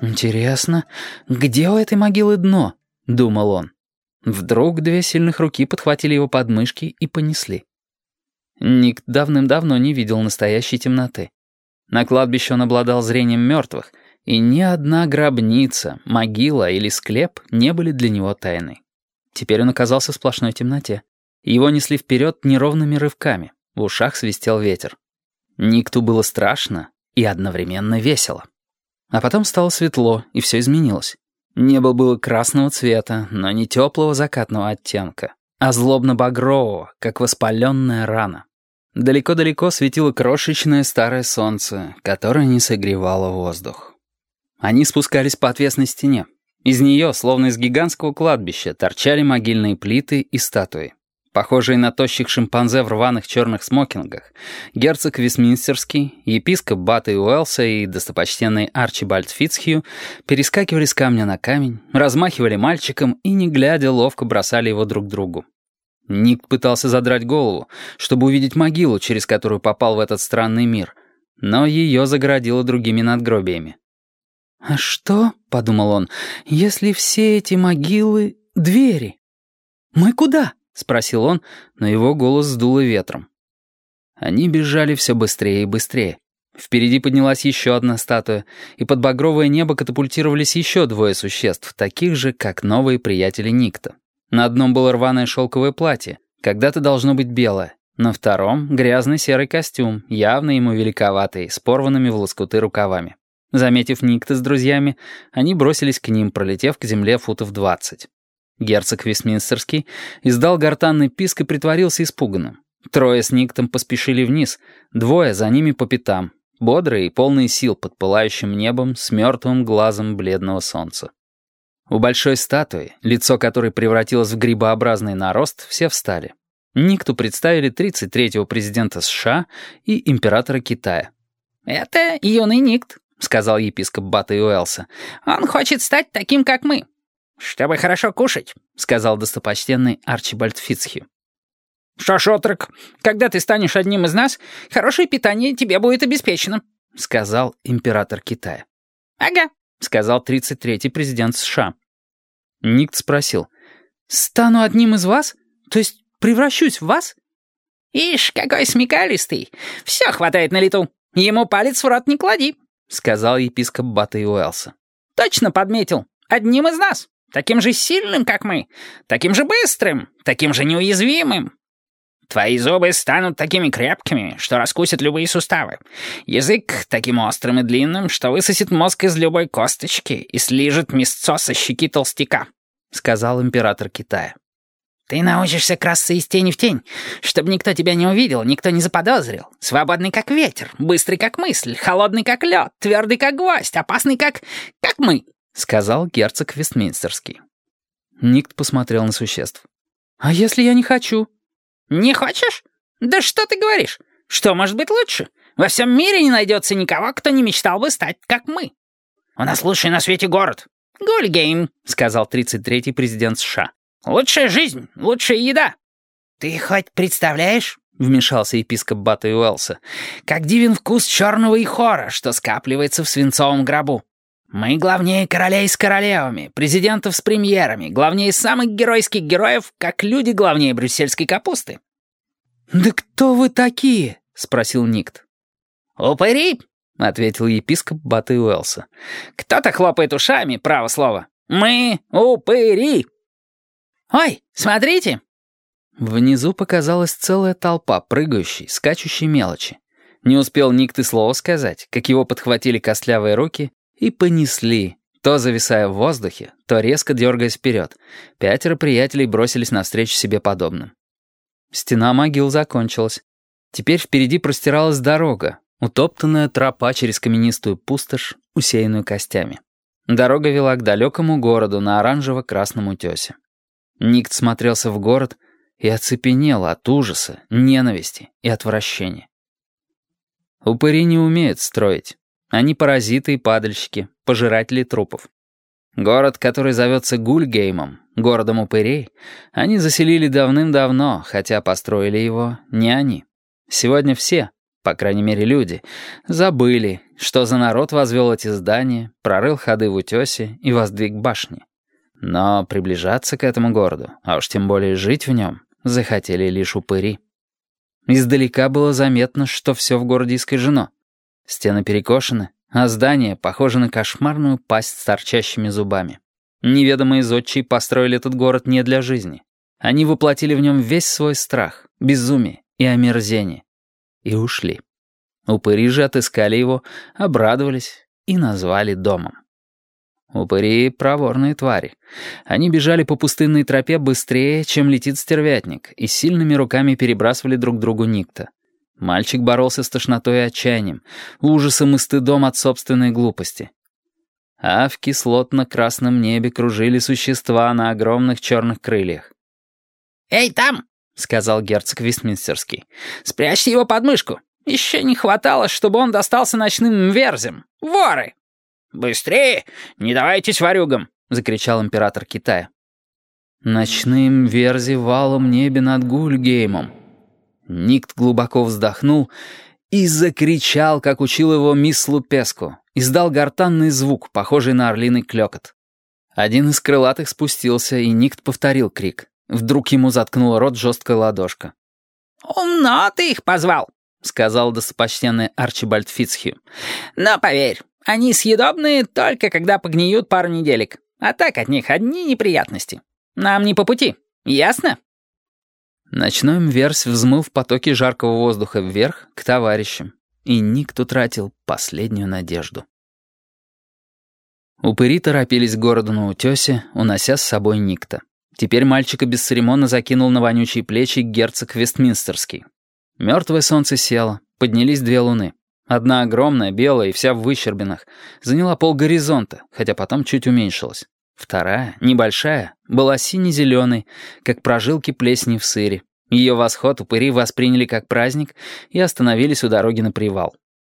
«Интересно, где у этой могилы дно?» — думал он. Вдруг две сильных руки подхватили его подмышки и понесли. Ник давным-давно не видел настоящей темноты. На кладбище он обладал зрением мертвых, и ни одна гробница, могила или склеп не были для него тайной. Теперь он оказался в сплошной темноте. Его несли вперед неровными рывками, в ушах свистел ветер. Никту было страшно и одновременно весело. А потом стало светло, и все изменилось. Небо было красного цвета, но не теплого закатного оттенка, а злобно-багрового, как воспаленная рана. Далеко-далеко светило крошечное старое солнце, которое не согревало воздух. Они спускались по отвесной стене. Из нее, словно из гигантского кладбища, торчали могильные плиты и статуи. Похожие на тощих шимпанзе в рваных черных смокингах, герцог Вестминстерский, епископ Бата и Уэлса и достопочтенный Арчибальд Фицхью перескакивали с камня на камень, размахивали мальчиком и, не глядя, ловко бросали его друг другу. Ник пытался задрать голову, чтобы увидеть могилу, через которую попал в этот странный мир, но ее загородило другими надгробиями. «А что, — подумал он, — если все эти могилы — двери? Мы куда?» — спросил он, но его голос сдуло ветром. Они бежали все быстрее и быстрее. Впереди поднялась еще одна статуя, и под багровое небо катапультировались еще двое существ, таких же, как новые приятели Никта. На одном было рваное шелковое платье, когда-то должно быть белое, на втором — грязный серый костюм, явно ему великоватый, с порванными в лоскуты рукавами. Заметив Никта с друзьями, они бросились к ним, пролетев к земле футов двадцать. Герцог Вестминстерский издал гортанный писк и притворился испуганным. Трое с Никтом поспешили вниз, двое за ними по пятам, бодрые и полные сил под пылающим небом с мертвым глазом бледного солнца. У большой статуи, лицо которой превратилось в грибообразный нарост, все встали. Никту представили 33-го президента США и императора Китая. «Это юный Никт», — сказал епископ Бата Уэлса. «Он хочет стать таким, как мы». «Чтобы хорошо кушать», — сказал достопочтенный Арчибальд Фицхью. «Что ж, отрок, когда ты станешь одним из нас, хорошее питание тебе будет обеспечено», — сказал император Китая. «Ага», — сказал 33-й президент США. Никт спросил. «Стану одним из вас? То есть превращусь в вас?» «Ишь, какой смекалистый! Все хватает на лету. Ему палец в рот не клади», — сказал епископ Бата и Уэлса. «Точно подметил. Одним из нас. Таким же сильным, как мы. Таким же быстрым. Таким же неуязвимым. Твои зубы станут такими крепкими, что раскусят любые суставы. Язык таким острым и длинным, что высосет мозг из любой косточки и слижет мясцо со щеки толстяка», — сказал император Китая. «Ты научишься красться из тени в тень, чтобы никто тебя не увидел, никто не заподозрил. Свободный как ветер, быстрый как мысль, холодный как лед, твердый как гвоздь, опасный как... как мы», — сказал герцог Вестминстерский. Никт посмотрел на существ. «А если я не хочу?» «Не хочешь? Да что ты говоришь? Что может быть лучше? Во всем мире не найдется никого, кто не мечтал бы стать, как мы. У нас лучший на свете город. Гульгейм», — сказал 33-й президент США. «Лучшая жизнь, лучшая еда». «Ты хоть представляешь?» — вмешался епископ Бата Уэлса. «Как дивен вкус черного ихора, что скапливается в свинцовом гробу. Мы главнее королей с королевами, президентов с премьерами, главнее самых геройских героев, как люди главнее брюссельской капусты». «Да кто вы такие?» — спросил Никт. «Упыри!» — ответил епископ Баты Уэлса. «Кто-то хлопает ушами, право слово. Мы упыри!» «Ой, смотрите!» Внизу показалась целая толпа прыгающей, скачущей мелочи. Не успел Никт и слова сказать, как его подхватили костлявые руки и понесли, то зависая в воздухе, то резко дергаясь вперед. Пятеро приятелей бросились навстречу себе подобным. Стена могил закончилась. Теперь впереди простиралась дорога, утоптанная тропа через каменистую пустошь, усеянную костями. Дорога вела к далекому городу на оранжево-красном утесе. Никт смотрелся в город и оцепенел от ужаса, ненависти и отвращения. Упыри не умеют строить. Они паразиты и падальщики, пожиратели трупов. Город, который зовется Гульгеймом, городом упырей, они заселили давным-давно, хотя построили его не они. Сегодня все, по крайней мере люди, забыли, что за народ возвел эти здания, прорыл ходы в утесе и воздвиг башни. Но приближаться к этому городу, а уж тем более жить в нем, захотели лишь упыри. Издалека было заметно, что все в городе искажено. Стены перекошены, а здание похоже на кошмарную пасть с торчащими зубами. Неведомые зодчие построили этот город не для жизни. Они воплотили в нем весь свой страх, безумие и омерзение. И ушли. Упыри же отыскали его, обрадовались и назвали домом. Упыри — проворные твари. Они бежали по пустынной тропе быстрее, чем летит стервятник, и сильными руками перебрасывали друг другу никта. Мальчик боролся с тошнотой и отчаянием, ужасом и стыдом от собственной глупости. А в кислотно-красном небе кружили существа на огромных черных крыльях. «Эй, там!» — сказал герцог Вестминстерский. «Спрячьте его под мышку. Еще не хватало, чтобы он достался ночным верзем. Воры!» «Быстрее! Не давайтесь ворюгам!» — закричал император Китая. Ночным верзи валом небе над Гульгеймом. Никт глубоко вздохнул и закричал, как учил его мисс Лупеску. Издал гортанный звук, похожий на орлиный клёкот. Один из крылатых спустился, и Никт повторил крик. Вдруг ему заткнула рот жесткая ладошка. «Умно ты их позвал», — сказал достопочтенный Арчибальд Фицхью. «Но поверь, они съедобные только когда погниют пару неделек. А так от них одни неприятности. Нам не по пути. Ясно?» Ночной мверсь взмыл в потоке жаркого воздуха вверх к товарищам, и Ник утратил последнюю надежду. Упыри торопились к городу на утёсе, унося с собой Никта. Теперь мальчика бесцеремонно закинул на вонючие плечи герцог Вестминстерский. Мертвое солнце село, поднялись две луны. Одна огромная, белая и вся в выщербинах, заняла пол горизонта, хотя потом чуть уменьшилась. Вторая, небольшая, была сине-зеленой, как прожилки плесени в сыре. Ее восход упыри восприняли как праздник и остановились у дороги на привал.